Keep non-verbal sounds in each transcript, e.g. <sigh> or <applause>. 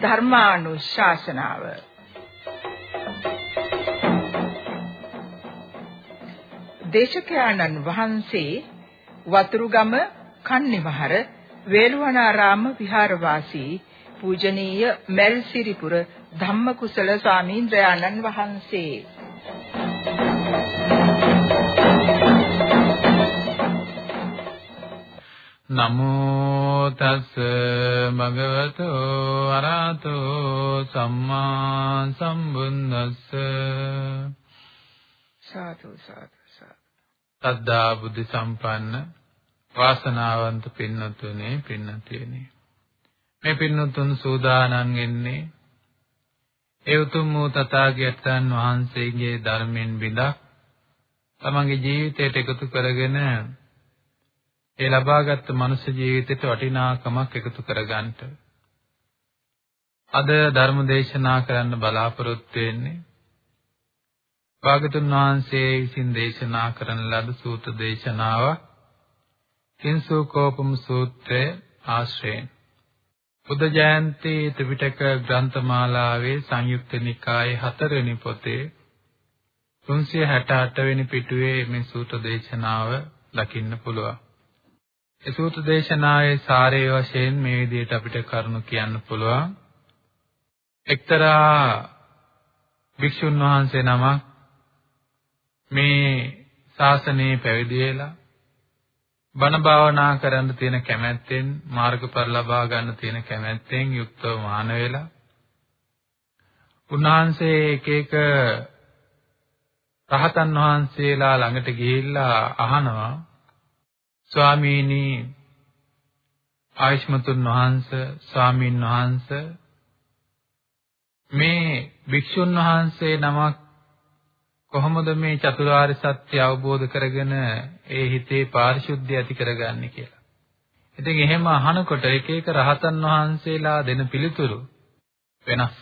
ධර්මානුශාසනාව. දේශකයාණන් වහන්සේ වතුරුගම කන්නිවහර වේළුවනාරාම විහාරවාසී පූජනීය මෙල්සිරිපුර ධම්මකුසල ස්වාමීන්ද්‍රයාණන් වහන්සේ නමෝ තස් භගවතෝ අරහතෝ සම්මා සම්බුද්දස්ස සාදු සාදු සාදු. සද්ධා බුද්ධ සම්පන්න වාසනාවන්ත පින්නතුනේ පින්නතියනේ මේ පින්නතුන් සූදානම් වෙන්නේ ඒ උතුම් වූ තථාගතයන් වහන්සේගේ ධර්මෙන් බිඳක් තමන්ගේ ජීවිතයට එකතු කරගෙන ඒ ලබාගත් මනුෂ්‍ය ජීවිතයට වටිනාකමක් එකතු කරගන්නට අද ධර්ම දේශනා කරන්න බලාපොරොත්තු වෙන්නේ භාගතුන් වහන්සේ විසින් දේශනා කරන ලද සූත්‍ර දේශනාවක් කිංසුකෝපම සූත්‍රය ආශ්‍රයෙන් බුද්ධ ජයන්ති ත්‍රිපිටක ග්‍රන්ථමාලාවේ සංයුක්ත නිකායේ හතරවෙනි පොතේ 368 වෙනි පිටුවේ මේ සූත්‍ර දේශනාව දකින්න පුළුවන්. ඒ සූත්‍ර දේශනාවේ සාරය වශයෙන් මේ විදිහට අපිට කරුණු කියන්න පුළුවන්. එක්තරා භික්ෂුන් වහන්සේ නමක් මේ ශාසනයේ පැවිදි වෙලා බණ භාවනා කරන්න තියෙන කැමැත්තෙන් මාර්ගඵල ලබා ගන්න තියෙන කැමැත්තෙන් යුක්තව මාන වෙලා උන්වහන්සේ එක එක රහතන් වහන්සේලා ළඟට ගිහිල්ලා අහනවා ස්වාමීනි ආයෂ්මතුන් වහන්සේ ස්වාමින් වහන්සේ මේ භික්ෂුන් වහන්සේ නමක් කොහොමද මේ චතුරාර්ය සත්‍ය අවබෝධ කරගෙන ඒ හිතේ පාරිශුද්ධිය ඇති කරගන්නේ කියලා. ඉතින් එහෙම අහනකොට එක එක රහතන් වහන්සේලා දෙන පිළිතුරු වෙනස්.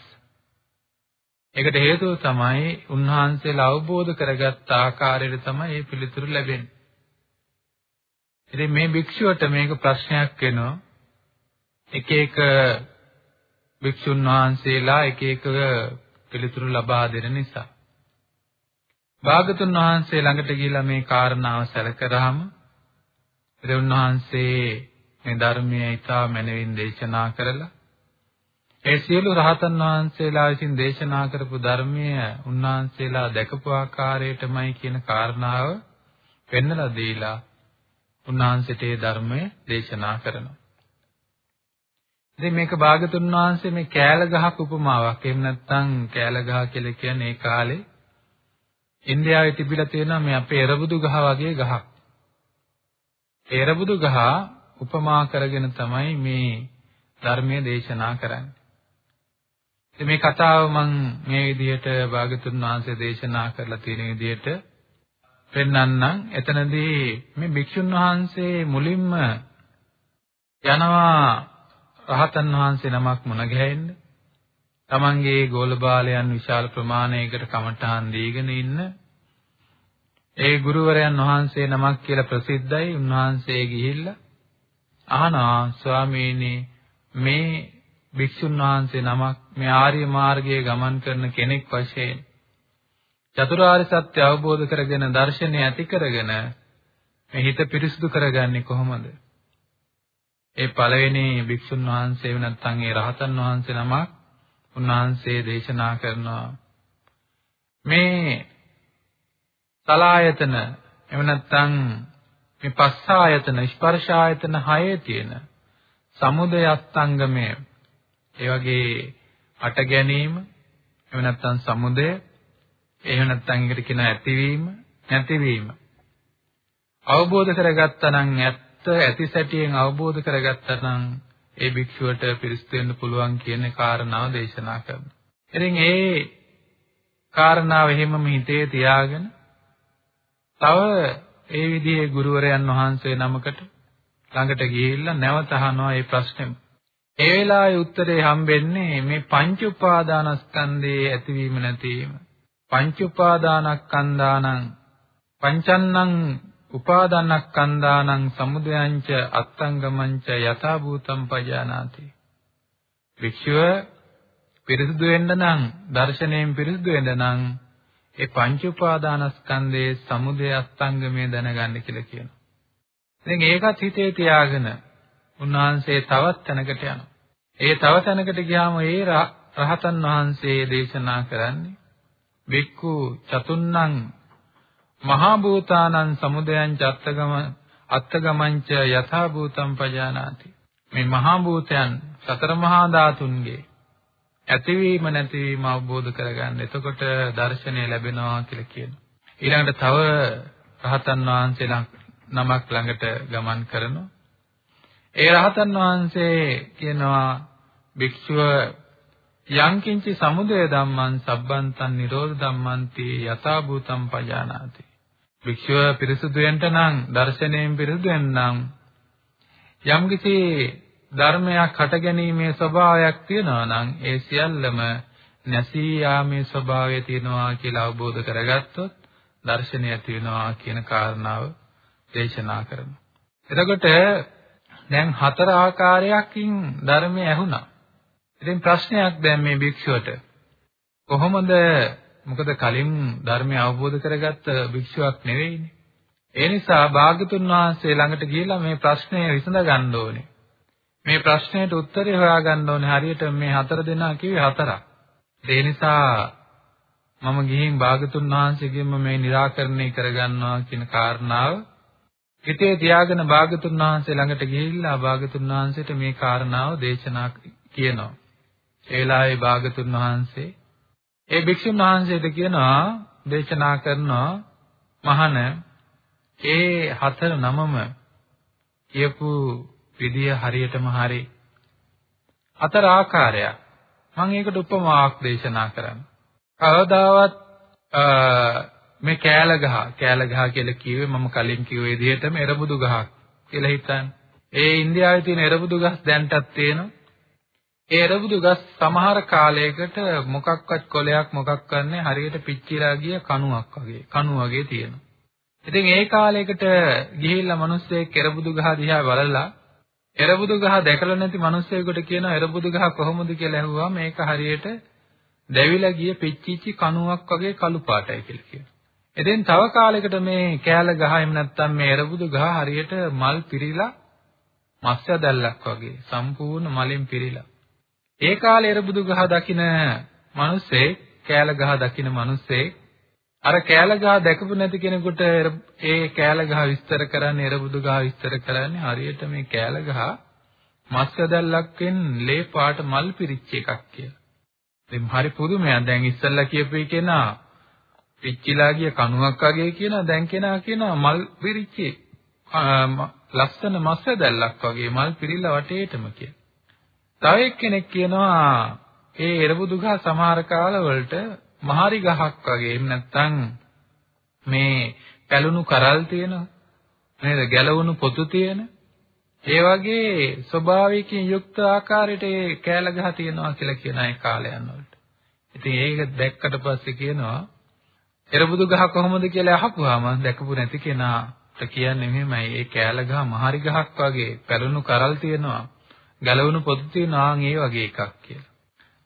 ඒකට හේතුව තමයි උන්වහන්සේලා අවබෝධ කරගත් ආකාරයට තමයි මේ පිළිතුරු ලැබෙන්නේ. ඉතින් මේ භික්ෂුවට මේක ප්‍රශ්නයක් වෙනවා. එක එක භික්ෂුන් වහන්සේලා එක එක පිළිතුරු ලබා දෙන නිසා. භාගතුන් වහන්සේ ළඟට ගිහිලා මේ කාරණාව සැලකරාම ඉතින් උන්වහන්සේ මේ ධර්මය ඊටා මනවින් දේශනා කරලා ඒ සියලු රහතන් වහන්සේලා විසින් දේශනා කරපු ධර්මය උන්වහන්සේලා දැකපු ආකාරයටමයි කියන කාරණාව පෙන්වලා දීලා උන්වහන්සේට ඒ ධර්මය දේශනා කරනවා. ඉතින් මේක භාගතුන් වහන්සේ මේ කෑල ගහක උපමාවක්. එහෙම නැත්නම් කෑල ගහ කියලා කියන්නේ ඒ කාලේ ඉන්දියාවේ තිබිලා තියෙනවා මේ අපේ එරබුදු ගහ වගේ ගහක්. ඒ එරබුදු ගහ උපමා කරගෙන තමයි මේ ධර්මයේ දේශනා කරන්නේ. ඉතින් මේ කතාව මම මේ විදිහට භාගතුන් වහන්සේ දේශනා කරලා තියෙන විදිහට පෙන්වන්නම්. එතනදී මේ භික්ෂුන් වහන්සේ මුලින්ම යනවා රහතන් වහන්සේ නමක් මුණ ගැහෙන්න. තමන්ගේ ගෝලබාලයන් විශාල ප්‍රමාණයකට කමඨාන් දීගෙන ඉන්න ඒ ගුරුවරයන් වහන්සේ නමක් කියලා ප්‍රසිද්ධයි උන්වහන්සේ ගිහිල්ලා අහනවා ස්වාමීනි මේ භික්ෂුන් වහන්සේ නමක් මේ ආර්ය මාර්ගයේ ගමන් කරන කෙනෙක් වශයෙන් චතුරාර්ය සත්‍ය අවබෝධ කරගෙන දර්ශනය ඇති කරගෙන මේ හිත පිරිසිදු කරගන්නේ කොහොමද? ඒ පළවෙනි භික්ෂුන් වහන්සේ නැත්නම් ඒ රහතන් වහන්සේ නමක් උන්වහන්සේ දේශනා කරනවා මේ සලායතන එහෙම නැත්නම් මේ පස්ස ආයතන ස්පර්ශ ආයතන හයේ තියෙන සමුදය අස්තංගමය ඒ වගේ අට ගැනීම එහෙම නැත්නම් සමුදය එහෙම නැත්නම් ඒකට කියන ඇතිවීම නැතිවීම අවබෝධ කරගත්තා නම් ඇත්ත ඇති සැටියෙන් අවබෝධ කරගත්තා නම් ඒ භික්ෂුවට පිරිසිදු වෙන්න පුළුවන් කියන කාරණාව දේශනා කරනවා. ඉතින් ඒ කාරණාව එහෙමම හිතේ තියාගෙන තව ඒ විදිහේ ගුරුවරයන් වහන්සේ නමකට ළඟට ගිහිල්ලා නැවත අහනවා මේ ප්‍රශ්නේම. ඒ වෙලාවේ උත්තරේ හම්බෙන්නේ මේ පංච උපාදානස්කන්ධයේ ඇතිවීම නැතිවීම. පංච උපාදානස්කන්ධානං පංචන්නං උපාදානස්කන්ධානං සමුදයංච අත්තංගමංච යථා භූතං පජානාති. වික්ෂුව පිරිසුදු වෙන්න නම් දර්ශනයෙන් පිරිසුදු වෙන්න නම් ඒ පංච උපාදානස්කන්ධයේ සමුදය අස්තංගමය දැනගන්න කියලා කියනවා. ඉතින් ඒකත් හිතේ තියාගෙන උන්වහන්සේ තවත් තැනකට යනවා. ඒ තව තැනකට ගියාම ඒ රහතන් වහන්සේ දේශනා කරන්නේ බික්කු චතුන්නං මහා භූතානං සමුදයං චත්තගම අත්තගමංච යථා භූතං පජානාති මේ මහා භූතයන් සතර මහා ධාතුන්ගේ ඇතිවීම නැතිවීම අවබෝධ කරගන්න. එතකොට දර්ශනය ලැබෙනවා කියලා කියනවා. ඊළඟට තව රහතන් වහන්සේලා නමක් ළඟට ගමන් කරනවා. ඒ රහතන් වහන්සේ කියනවා භික්ෂුව යංකින්චි සමුදය ධම්මං සබ්බන්තං නිරෝධ ධම්මන්ති යථා භූතං පජානාති. භික්ෂුව පිරිසුදු වෙන්න නම් දර්ශනයෙන් පිරිසුදු වෙන්න නම් යම්කිසි ධර්මයක් හට ගැනීමේ ස්වභාවයක් තියෙනවා නම් ඒ සියල්ලම නැසී යාමේ ස්වභාවය තියෙනවා කියලා අවබෝධ කරගත්තොත් දර්ශනය ඇති වෙනවා කියන කාරණාව දේශනා කරනවා. එතකොට දැන් හතර ආකාරයකින් ධර්මය ඇහුණා. ඉතින් ප්‍රශ්නයක් දැන් මේ භික්ෂුවට කොහොමද මොකද කලින් ධර්මය අවබෝධ කරගත්ත භික්ෂුවක් නෙවෙයිනේ. ඒ නිසා භාග්‍යතුන් වහන්සේ ළඟට ගිහිල්ලා මේ ප්‍රශ්නය විසඳ ගන්න ඕනේ. මේ ප්‍රශ්නයට උත්තරය හොයාගන්න ඕනේ හරියට මේ හතර දෙනා කිව්වේ හතරක්. ඒ නිසා මම ගිහින් භාගතුන් වහන්සේගෙන්ම මේ निराකරණය කරගන්නවා කියන කාරණාව හිතේ තියාගෙන භාගතුන් වහන්සේ ළඟට ගිහිල්ලා භාගතුන් වහන්සේට මේ කාරණාව දේශනා කියනවා. ඒ වෙලාවේ භාගතුන් වහන්සේ ඒ භික්ෂුන් වහන්සේට කියනවා දේශනා කරනවා මහණ ඒ හතර නමම කියපු විදිය හරියටම හරි හතර ආකාරයක් මම ඒකට උපමාවක් දේශනා කරන්න. කවදාවත් මේ කෑල ගහ කෑල ගහ කියලා කිව්වේ මම කලින් කිව්ව විදිහටම එරබුදු ගහක් කියලා හිතන්න. ඒ ඉන්දියාවේ තියෙන එරබුදු ගස් දැන්ටත් තියෙනවා. ඒ එරබුදු ගස් සමහර කාලයකට මොකක්වත් කොලයක් මොකක් කරන්නේ හරියට පිච්චිලා ගිය කණුවක් වගේ කණු වගේ තියෙනවා. ඉතින් ඒ කාලයකට ගිහිල්ලා මිනිස්සෙක් එරබුදු ගහ දිහා බලලා එරබුදු ගහ දැකලා නැති මිනිස්සෙකුට කියනවා එරබුදු ගහ කොහොමද කියලා ඇහුවා මේක හරියට දැවිලා ගිය පිච්චිච්ච කණුවක් වගේ කළු පාටයි කියලා කියනවා. එතෙන් තව කාලයකට මේ කෑල ගහ එහෙම නැත්නම් මේ එරබුදු ගහ හරියට මල් පිරීලා මස්ය දැල්ලක් වගේ සම්පූර්ණ මලෙන් පිරීලා. ඒ කාලේ එරබුදු ගහ දකින මිනිස්සේ කෑල ගහ දකින මිනිස්සේ අර කෑල ගහ දැකපු නැති කෙනෙකුට ඒ කෑල ගහ විස්තර කරන්නේ එරබුදු ගහ විස්තර කරන්නේ හරියට මේ කෑල ගහ මස්ක දැල්ලක්ෙන් ලේ පාට මල් පිරිච්ච එකක් කියලා. ඉතින් හරි පුදුමයක්. දැන් ඉස්සල්ලා කියපු කෙනා පිච්චිලා ගිය කණුවක් වගේ කියනවා. දැන් කෙනා කියනවා මල් පිරිච්ච ලස්සන මස්ක දැල්ලක් වගේ මල් පිරිලා වටේටම කියලා. තව එක්කෙනෙක් කියනවා ඒ එරබුදු ගහ සමහර කාලවලට මහරි ගහක් වගේ එහෙම නැත්නම් මේ පැලුණු කරල් තියෙන නේද? ගැලවුණු පොතු තියෙන. ඒ වගේ ස්වභාවයකින් යුක්ත ආකාරයට ඒ කෑල ගහ තියෙනවා කියලා කියන ඒ කාලයන් වලට. ඉතින් ඒක දැක්කට පස්සේ කියනවා එරබුදු ගහ කොහොමද කියලා අහපුවාම දැකපු නැති කෙනාට කියන්නේ මෙහෙමයි. ඒ කෑල ගහ මහරි ගහක් වගේ පැලුණු කරල් තියෙනවා. ගැලවුණු පොතු තියෙනවා ඒ වගේ එකක් කියලා.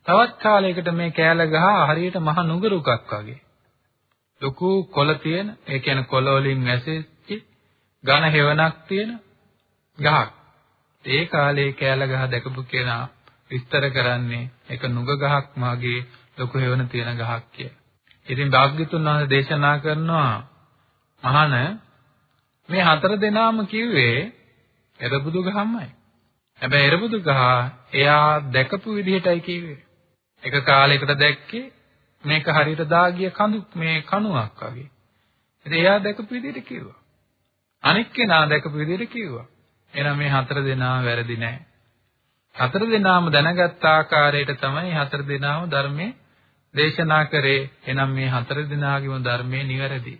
තවත් කාලයකට මේ කෑල ගහ හරියට මහ නුගරුකක් වගේ. ලොකු කොළ තියෙන, ඒ කියන්නේ කොළ වලින් වැසෙච්ච ඝන හේවණක් තියෙන ගහක්. ඒ කාලේ කෑල ගහ දැකපු කෙනා විස්තර කරන්නේ ඒක නුග ගහක් මාගේ ලොකු හේවණ තියෙන ගහක් කියලා. ඉතින් භාග්‍යතුන් වහන්සේ දේශනා කරනවා මහාන මේ හතර දෙනාම කිව්වේ එරබුදු ගහමයි. හැබැයි එරබුදු ගහ එයා දැකපු විදිහටයි කිව්වේ. එක කාලයකට දැක්කේ මේක හරියට දාගිය කඳු මේ කණුවක් වගේ. ඉතින් එයා දැකපු විදිහට කිව්වා. අනික් කෙනා දැකපු විදිහට කිව්වා. එහෙනම් මේ හතර දෙනා වැරදි නෑ. හතර දෙනාම දැනගත් ආකාරයට තමයි හතර දෙනාම ධර්මයේ දේශනා කරේ. එහෙනම් මේ හතර දෙනාගේම ධර්මයේ නිවැරදි.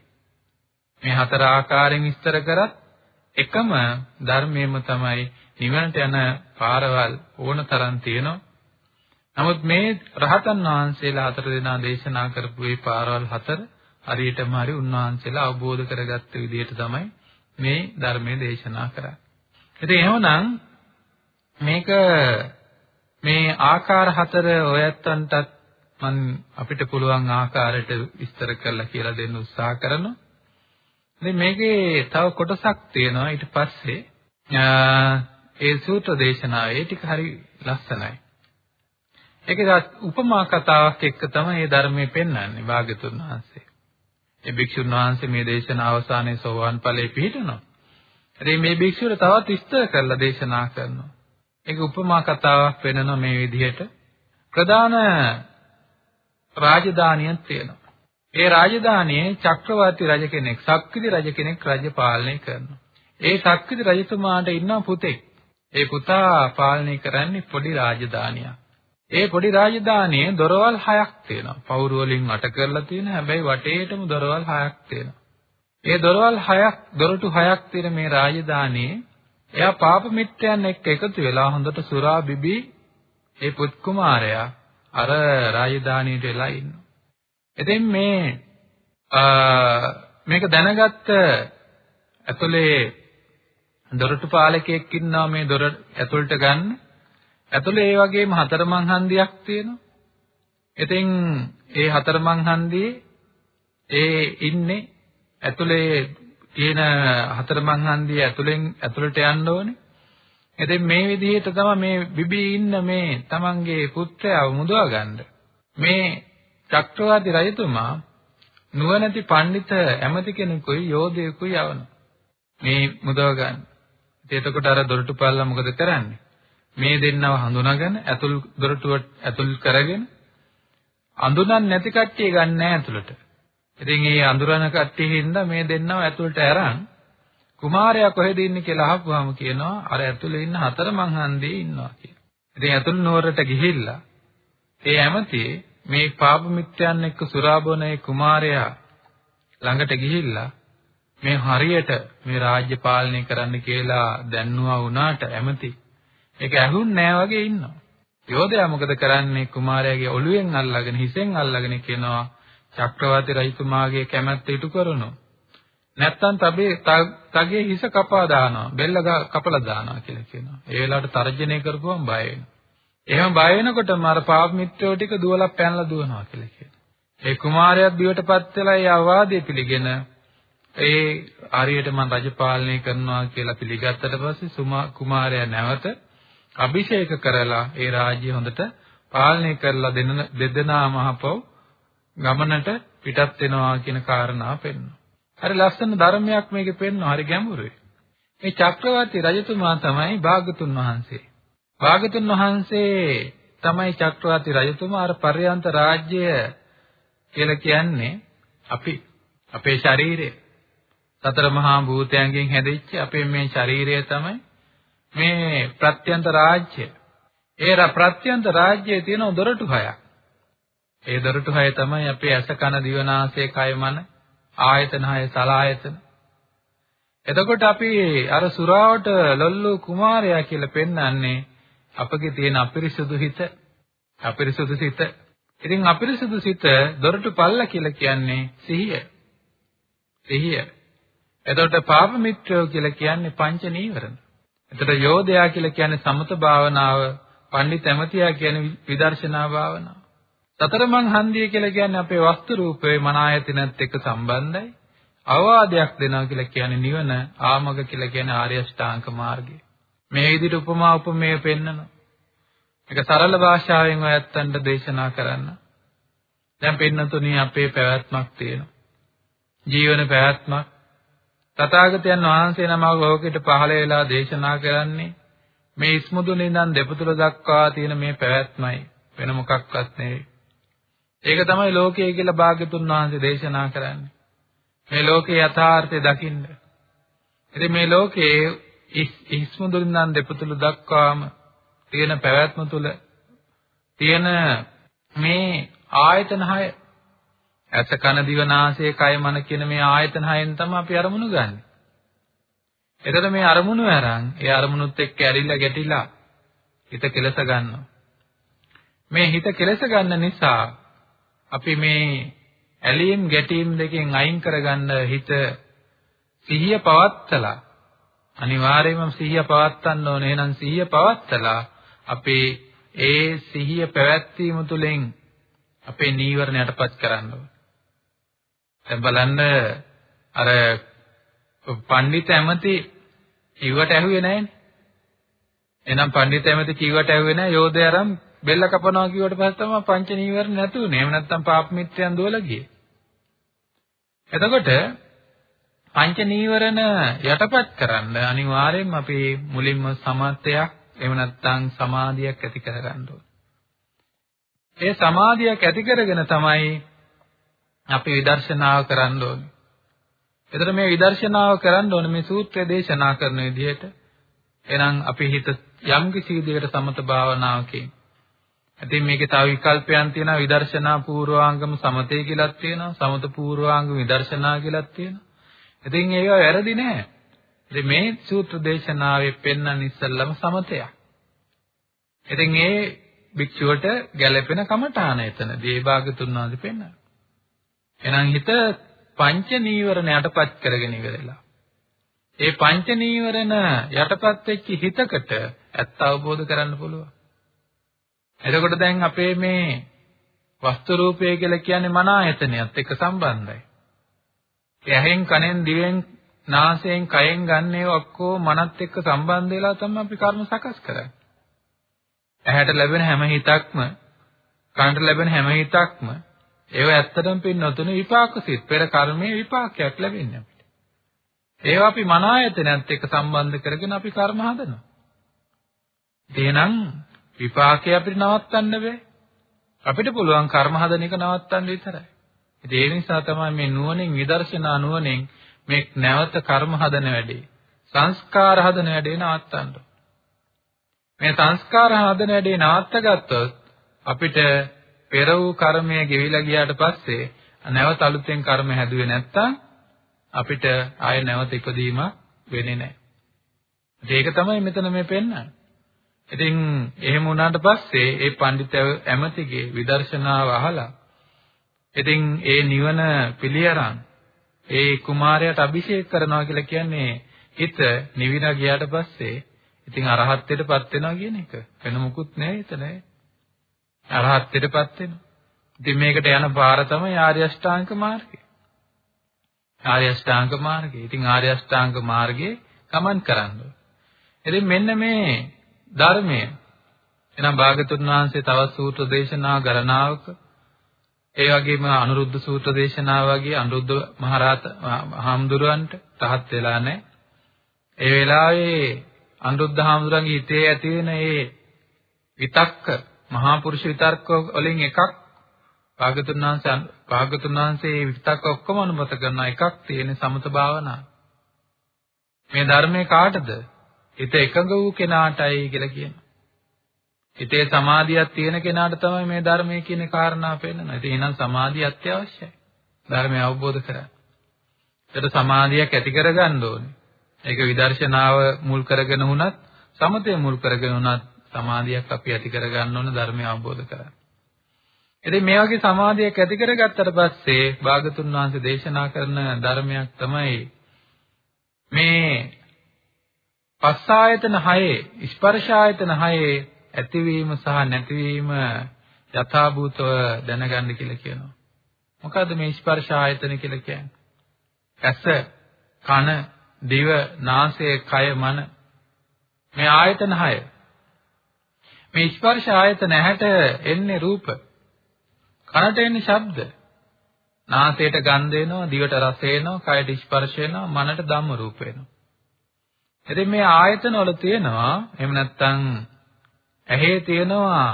මේ හතර ආකාරයෙන් විස්තර කරත් එකම ධර්මයේම තමයි නිවනට යන පාරවල් ඕන තරම් තියෙනවා. නමුත් මේ රහතන් වහන්සේලා හතර දෙනා දේශනා කරපු මේ පාරවල් හතර හරියටම හරි උන්වහන්සේලා අවබෝධ කරගත්ත විදිහට තමයි මේ ධර්මයේ දේශනා කරන්නේ. ඉතින් එහෙමනම් මේක මේ ආකාර හතර ඔයත්තන්ටත් මම අපිට පුළුවන් ආකාරයට විස්තර කරලා කියලා දෙන්න උත්සාහ කරනවා. ඉතින් මේකේ තව කොටසක් තියෙනවා ඊට පස්සේ ඒ සූත්‍ර දේශනාවේ ටික හරි ලස්සනයි. ඒකේ උපමා කතාවක් එක්ක තමයි මේ ධර්මයේ පෙන්වන්නේ භාග්‍යතුන් වහන්සේ. ඒ භික්ෂුන් වහන්සේ මේ දේශන අවසානයේ සෝවාන් ඵලයේ පිහිටනවා. ඉතින් මේ භික්ෂුවට තවත් විස්තර කරලා දේශනා කරනවා. ඒක උපමා කතාවක් වෙනන මේ විදිහට ප්‍රධාන රාජධානියක් තියෙනවා. ඒ රාජධානියේ චක්‍රවර්ති රජ කෙනෙක්, සක්විති රජ කෙනෙක් රාජ්‍ය පාලනය කරනවා. ඒ සක්විති රජතුමාට ඉන්න පුතෙක්. ඒ පුතා පාලනය කරන්නේ පොඩි රාජධානියක්. ඒ පොඩි රාජධානියේ දොරවල් 6ක් තියෙනවා. පවුරු වලින් අට කරලා තියෙන හැබැයි වටේටම දොරවල් 6ක් තියෙනවා. ඒ දොරවල් 6ක් දොරටු 6ක් තියෙන මේ රාජධානියේ එයා පාප මිත්‍රයන් එක්ක එකතු වෙලා හොඳට සුරා බිබී ඒ පුත් කුමාරයා අර රාජධානියට වෙලා ඉන්නවා. ඉතින් මේ මේක දැනගත්ත ඇතුලේ දොරටු පාලකයෙක් ඉන්නවා මේ දොර ඇතුළට ගන්න. ඇතුලේ ඒ වගේම හතරමං හන්දියක් තියෙනවා. ඉතින් ඒ හතරමං හන්දියේ ඒ ඉන්නේ ඇතුලේ තියෙන හතරමං හන්දිය ඇතුලෙන් ඇතුලට යන්න ඕනේ. ඉතින් මේ විදිහට තමයි මේ බිබී ඉන්න මේ තමන්ගේ පුත්‍රයාව මුදවා ගන්න. මේ චක්‍රවර්ති රජතුමා නුවණැති පඬිත ඇමති කෙනෙකුයි යෝධයෙකුයි යවන. මේ මුදව ගන්න. එතකොට අර දොරටු පාලලා මොකද කරන්නේ? මේ දෙන්නව හඳුනාගෙන ඇතුල් දොරටුවට ඇතුල් කරගෙන අඳුනන්නේ නැති කට්ටිය ගන්න නැහැ ඇතුළට. ඉතින් මේ අඳුරන කට්ටිය හින්දා මේ දෙන්නව ඇතුළට අරන් කුමාරයා කොහෙද ඉන්නේ කියලා අහපුවාම කියනවා අර ඇතුළේ ඉන්න හතර මං හන්දියේ ඉන්නවා කියලා. ඉතින් ඇතුල් නුවරට ගිහිල්ලා ඒ ඇමති මේ පාප මිත්‍යයන් එක්ක සුරාබොනේ කුමාරයා ළඟට ගිහිල්ලා මේ හරියට මේ රාජ්‍ය පාලනය කරන්න කියලා දැන්නුවා වුණාට ඇමති ඒක ඇහුන්නේ නෑ වගේ ඉන්නවා. යෝධයා මොකද කරන්නේ කුමාරයාගේ ඔළුවෙන් අල්ලගෙන හිසෙන් අල්ලගෙන කියනවා චක්‍රවර්ති රජතුමාගේ කැමැත්ත ඉටු කරනවා. නැත්තම් තබේ තගේ හිස කපා දානවා බෙල්ල කපලා දානවා කියලා කියනවා. ඒ වෙලාවට තර්ජනය කරපුවම බය වෙනවා. එහෙම බය වෙනකොටම අර පාප මිත්‍රයෝ ටික දුවලා පැනලා දුවනවා කියලා කියනවා. ඒ කුමාරයාත් බියටපත් වෙලා ඒ අවවාදය පිළිගෙන ඒ හරියට මම රජ පාලනය කරනවා කියලා පිළිගත්තට පස්සේ කුමාරයා නැවත අභිෂේක කරලා ඒ රාජ්‍ය හොඳට පාලනය කරලා දෙන දෙදෙනා මහපොව් ගමනට පිටත් වෙනවා කියන කාරණාව පෙන්වනවා. හරි ලස්සන ධර්මයක් මේකේ පෙන්වනවා. හරි ගැඹුරුයි. මේ චක්‍රවර්ති රජතුමා තමයි භාගතුන් වහන්සේ. භාගතුන් වහන්සේ තමයි චක්‍රවර්ති රජතුමා අර පර්යන්ත රාජ්‍ය කියලා කියන්නේ අපි අපේ ශරීරය සතර මහා භූතයන්ගෙන් හැදිච්ච අපේ මේ ශරීරය තමයි මේ ප්‍රත්‍යන්ත රාජ්‍ය. ඒ ප්‍රත්‍යන්ත රාජ්‍යයේ තියෙන දොරටු හයක්. ඒ දොරටු හය තමයි අපේ ඇස කන දිව නාසය කය මන ආයතන හය සලායතන. එතකොට අපි අර සුරාවට ලොල්ලු කුමාරයා කියලා පෙන්වන්නේ අපගේ තියෙන අපිරිසුදු හිත අපිරිසුදු සිත. ඉතින් අපිරිසුදු සිත දොරටු පල්ල කියලා කියන්නේ සිහිය. සිහිය. එතකොට පාප මිත්‍රයෝ කියලා කියන්නේ පංච නීවරණ. එතකොට යෝධයා කියලා කියන්නේ සමත භාවනාව, පණ්ඩිත ඇමතියා කියන්නේ විදර්ශනා භාවනාව. සතරමං හන්දිය කියලා කියන්නේ අපේ වස්තු රූපේ මන ආයතනත් එක්ක සම්බන්ධයි. අවවාදයක් දෙනවා කියලා කියන්නේ නිවන, ආමග කියලා කියන්නේ ආර්ය අෂ්ටාංග මාර්ගය. මේ විදිහට උපමා උපමේය පෙන්නනවා. ඒක සරල භාෂාවෙන් ඔයත්තන්ට දේශනා කරන්න. දැන් පෙන්නතුණී අපේ පැවැත්මක් තියෙනවා. ජීවන පැවැත්මක්. තථාගතයන් වහන්සේ නමක් ලෝකෙට පහළ වෙලා දේශනා කරන්නේ මේ ඉස්මුදුනේ ඉඳන් දෙපතුල දක්වා තියෙන මේ පැවැත්මයි වෙන මොකක්වත් නෙවෙයි. ඒක තමයි ලෝකය කියලා භාග්‍යතුන් වහන්සේ දේශනා කරන්නේ. මේ ලෝකේ යථාර්ථය දකින්න. ඉතින් මේ ලෝකේ ඉස්මුදුනේ ඉඳන් දෙපතුල දක්වාම තියෙන පැවැත්ම තුල තියෙන මේ ආයතන හය ඇස කන දිව නාසය කය මන කියන මේ ආයතන හයෙන් තමයි අපි අරමුණු ගන්න. එතකොට මේ අරමුණු අරන් ඒ අරමුණුත් එක්ක ඇරිලා ගැටිලා හිත කෙලස ගන්නවා. මේ හිත කෙලස ගන්න නිසා අපි මේ ඇලීම් ගැටීම් දෙකෙන් අයින් කරගන්න හිත සිහිය පවත්තලා අනිවාර්යයෙන්ම සිහිය පවත්තන්න ඕනේ. එහෙනම් සිහිය පවත්තලා අපේ ඒ සිහිය පැවැත්වීම තුළින් අපේ නීවරණ යටපත් කරන්න ඕනේ. දැන් බලන්න අර පඬිත ඇමති කිව්වට ඇහුවේ නැහැනේ. එහෙනම් පඬිත ඇමති කිව්වට ඇහුවේ නැහැ යෝධය අරන් බෙල්ල කපනවා කිව්වට පස්සේ තමයි පංච නීවරණ නැතුනේ. එහෙම නැත්නම් පාප මිත්‍යයන් දුවලා ගියේ. එතකොට පංච නීවරණ යටපත් කරන්න අනිවාර්යයෙන්ම අපි මුලින්ම සමත්යක් එහෙම නැත්නම් සමාධියක් ඇති කරගන්න ඕනේ. ඒ සමාධියක් ඇති කරගෙන තමයි අපි විදර්ශනාව කරන්න ඕනේ. එතකොට මේ විදර්ශනාව කරන්න ඕනේ මේ සූත්‍රය දේශනා කරන විදිහට. එහෙනම් අපි හිත යම් කිසි විදිහකට සමත භාවනාවකින්. ඉතින් මේකේ තව විකල්පයන් තියෙනවා විදර්ශනා පූර්වාංගම සමතේ කියලාත් තියෙනවා. සමත පූර්වාංගම විදර්ශනා කියලාත් තියෙනවා. ඉතින් ඒවා වැරදි නෑ. ඉතින් මේ සූත්‍ර දේශනාවේ පෙන්වන ඉස්සල්ලාම සමතයක්. ඉතින් ඒ භික්ෂුවට ගැළපෙන කමඨාන එතනදී ඒ භාගතුන් වහන්සේ පෙන්වනවා. එහෙනම් හිත පංච නීවරණ යටපත් කරගෙන ඉවරලා. ඒ පංච නීවරණ යටපත් වෙච්ච හිතකට ඇත්ත අවබෝධ කරන්න පුළුවන්. එතකොට දැන් අපේ මේ වස්තු රූපය කියලා කියන්නේ මන ආයතනයත් එක්ක සම්බන්ධයි. ඇහෙන් කනෙන් දිවෙන් නාසයෙන් කයෙන් ගන්න ඒවා ඔක්කොම මනත් එක්ක සම්බන්ධ වෙලා තමයි අපි කර්ම සකස් කරන්නේ. ඇහැට ලැබෙන හැම හිතක්ම කනට ලැබෙන හැම හිතක්ම ඒව ඇත්තටම පින්නතුන විපාක සිත් පෙර කර්මයේ විපාකයක් ලැබෙන්නේ අපිට. ඒවා අපි මන ආයතනයත් එක්ක සම්බන්ධ කරගෙන අපි කර්ම හදනවා. එහෙනම් විපාකේ අපිට නවත්තන්න බෑ. අපිට පුළුවන් කර්ම හදන එක නවත්තන්න විතරයි. ඉතින් ඒ නිසා තමයි මේ නුවණින් විදර්ශනා නුවණින් මේ නැවත කර්ම හදන වැඩේ සංස්කාර හදන වැඩේ නවත්තන්න. මේ සංස්කාර හදන වැඩේ නවත්තගත්තොත් අපිට පෙර වූ කර්මය ගෙවිලා ගියාට පස්සේ නැවත අලුතෙන් කර්ම හැදුවේ නැත්තම් අපිට ආය නැවත ඉපදීම වෙන්නේ නැහැ. ඒක තමයි මෙතන මේ පෙන්වන්නේ. ඉතින් එහෙම වුණාට පස්සේ ඒ පඬිත ඇමතිගේ විදර්ශනාව අහලා ඉතින් ඒ නිවන පිළිඅරන් ඒ කුමාරයාට අභිෂේක කරනවා කියලා කියන්නේ හිත නිවිලා ගියාට පස්සේ ඉතින් අරහත්ත්වයටපත් වෙනවා කියන එක. වෙන මුකුත් නෑ එතන. අරහත්ත්වයටපත් වෙනවා. ඉතින් මේකට යන පාර තමයි ආර්ය අෂ්ටාංග මාර්ගය. ආර්ය අෂ්ටාංග මාර්ගය. ඉතින් ආර්ය අෂ්ටාංග මාර්ගයේ ගමන් කරන්න. ඉතින් මෙන්න මේ ධර්මය එනම් භාගතුන් වහන්සේ තවත් සූත්‍ර දේශනා ගණනාවක ඒ වගේම අනුරුද්ධ සූත්‍ර දේශනාව වගේ අනුරුද්ධ මහරහත හාමුදුරුවන්ට රහත් වෙලා නැහැ. ඒ වෙලාවේ අනුරුද්ධ හාමුදුරන්ගේ හිතේ ඇති වෙන ඒ විතක්ක මහා පුරුෂ විතර්ක වලින් එකක් භාගතුන් වහන්සේ භාගතුන් වහන්සේ විතක්ක ඔක්කොම අනුමත කරන එකක් තියෙන සමත භාවනා. මේ ධර්මයේ කාටද? හිත එකඟ වූ කෙනාටයි කියලා කියනවා. හිතේ සමාධියක් තියෙන කෙනාට තමයි මේ ධර්මයේ කියන කාරණා පෙන්වන්නේ. ඉතින් එහෙනම් සමාධිය අත්‍යවශ්‍යයි. ධර්මය අවබෝධ කරගන්න. ඒකට සමාධියක් ඇති කරගන්න ඕනේ. ඒක විදර්ශනාව මුල් කරගෙන වුණත් සමතය මුල් කරගෙන වුණත් සමාධියක් අපි ඇති කරගන්න ඕන ධර්මය අවබෝධ කරගන්න. ඉතින් මේ වගේ සමාධියක් ඇති කරගත්තට පස්සේ භාගතුන් වහන්සේ දේශනා කරන ධර්මයක් තමයි මේ පස්සායතන හයේ ස්පර්ශායතන හයේ ඇතිවීම සහ නැතිවීම යථාභූතව දැනගන්න කියලා කියනවා. මොකද්ද මේ ස්පර්ශායතන කියලා කියන්නේ? ඇස, කන, දිව, නාසය, කය, මන මේ ආයතන හය මේ ස්පර්ශ ආයතන ඇහැට එන්නේ රූප. කනට එන්නේ ශබ්ද. නාසයට ගන්ධ එනවා, දිවට රස එනවා, කයට ස්පර්ශ එනවා, මනට ධම්ම රූප එනවා. ඉතින් මේ ආයතන වල තියෙනවා එහෙම නැත්නම් ඇහි තියෙනවා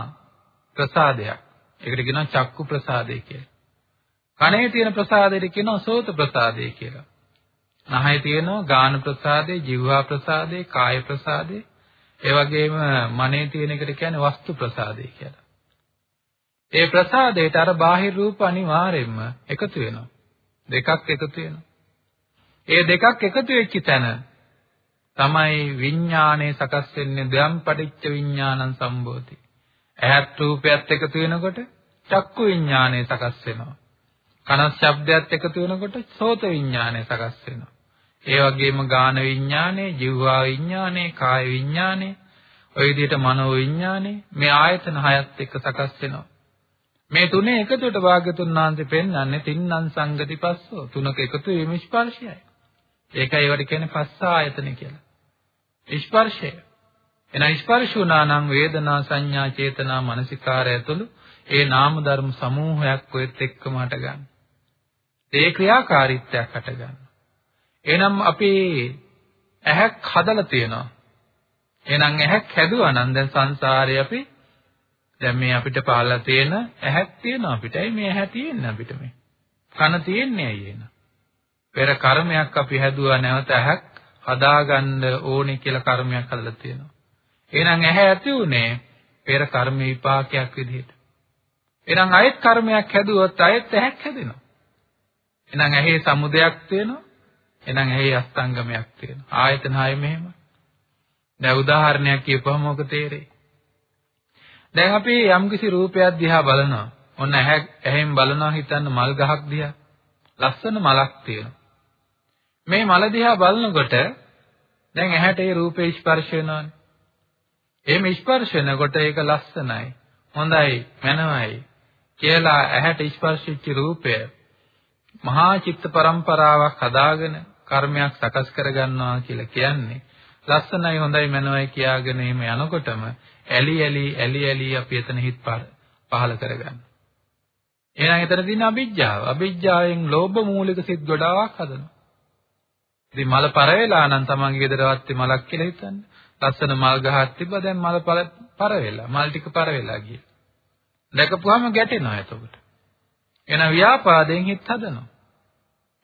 ප්‍රසාදයක්. ඒකට කියනවා චක්කු ප්‍රසාදය කියලා. කනේ තියෙන ප්‍රසාදයට කියනවා සෝත ප්‍රසාදය කියලා. නහයේ තියෙනවා ගාන ප්‍රසාදේ, જીවහා ප්‍රසාදේ, කාය ප්‍රසාදේ, ඒ වගේම මනේ තියෙන එකට කියන්නේ වස්තු ප්‍රසාදේ කියලා. ඒ ප්‍රසාදයට අර බාහිර රූප අනිවාර්යයෙන්ම එකතු වෙනවා. දෙකක් එකතු වෙනවා. ඒ දෙකක් එකතු වෙච්ච තැන තමයි විඥානයේ සකස් වෙන්නේ දයම් පටිච්ච විඥානං සම්භෝති. ඇහත් රූපයත් එකතු වෙනකොට චක්කු විඥානය සකස් වෙනවා. කන ශබ්දයත් එකතු වෙනකොට සෝත විඥානය සකස් වෙනවා. ඒ වගේම ගාන විඥානය, ජීවහා විඥානය, කාය විඥානය ඔය විදිහට මනෝ විඥානේ මේ ආයතන හයත් එක්ක සකස් වෙනවා. මේ තුනේ එකතුවට වාග්යතුන් වහන්සේ පෙන්වන්නේ තින්නම් සංගති පස්සෝ තුනක එකතු වීම ස්පර්ශයයි. ඒකයි ඒවට කියන්නේ පස්ස ආයතන කියලා. ස්පර්ශය. එන ස්පර්ශ වුණා නම් වේදනා සංඥා චේතනා මනසිකාරය ඇතුළු ඒ නාම ධර්ම සමූහයක් ඔයත් එක්කම හට ගන්න. ඒ ක්‍රියාකාරීත්වයක් හට ගන්න. එහෙනම් අපි ඇහක් හදලා තියෙනවා. එහෙනම් ඇහක් හැදුවා නම් දැන් සංසාරේ අපි දැන් මේ අපිට පාලා තියෙන ඇහක් තියෙනවා අපිටයි මේ ඇහැ තියෙන්නේ අපිට මේ. කන තියෙන්නේ ඇයි එන? පෙර කර්මයක් අපි හැදුවා නැවත ඇහක් හදාගන්න ඕනේ කියලා කර්මයක් හදලා තියෙනවා. එහෙනම් ඇහැ ඇති උනේ පෙර කර්ම විපාකයක් විදිහට. එහෙනම් අයෙත් කර්මයක් හැදුවොත් අයෙත් ඇහැක් හැදෙනවා. එහෙනම් ඇහි සමුදයක් තියෙනවා. එහෙනම් ඇහි අස්තංගමයක් තියෙනවා. ආයතන හය මෙහෙම. දැන් උදාහරණයක් කියපුවම මොක තේරෙයි? දැන් අපි යම්කිසි රූපයක් දිහා බලනවා. ඔන්න ඇහැ ඇහෙන් බලනවා හිතන්න මල් ගහක් දිහා. ලස්සන මලක් තියෙනවා. මේ මල දිහා බලනකොට දැන් ඇහැට ඒ රූපේ ස්පර්ශ වෙනවානේ. එහෙම ස්පර්ශ වෙනකොට ඒක ලස්සනයි, හොඳයි, මනවයි කියලා ඇහැට ස්පර්ශ වෙච්ච රූපය මහා චිත්ත පරම්පරාවක් හදාගෙන කර්මයක් සකස් කරගන්නවා කියලා කියන්නේ ලස්සනයි හොඳයි මනවයි කියාගෙන එහෙම යනකොටම ඇලි ඇලි ඇලි ඇලි අපි එතන හිත පහල කරගන්න. එහෙනම් එතන තියෙන අවිජ්ජාව. අවිජ්ජාවෙන් ලෝභ මූලික සිත් ගොඩාක් හදනවා. ඉතින් මල පර වෙලා නම් තමන්ගේ ගෙදරවත් මලක් කියලා හිතන්න. ලස්සන මල් ගහක් තිබ්බා දැන් මල පර වෙලා. මල් ටික පර වෙලා ගියා. දැකපුවාම ගැටෙනවා එතකොට. එහෙනම් ව්‍යාපාදයෙන් හිත හදනවා.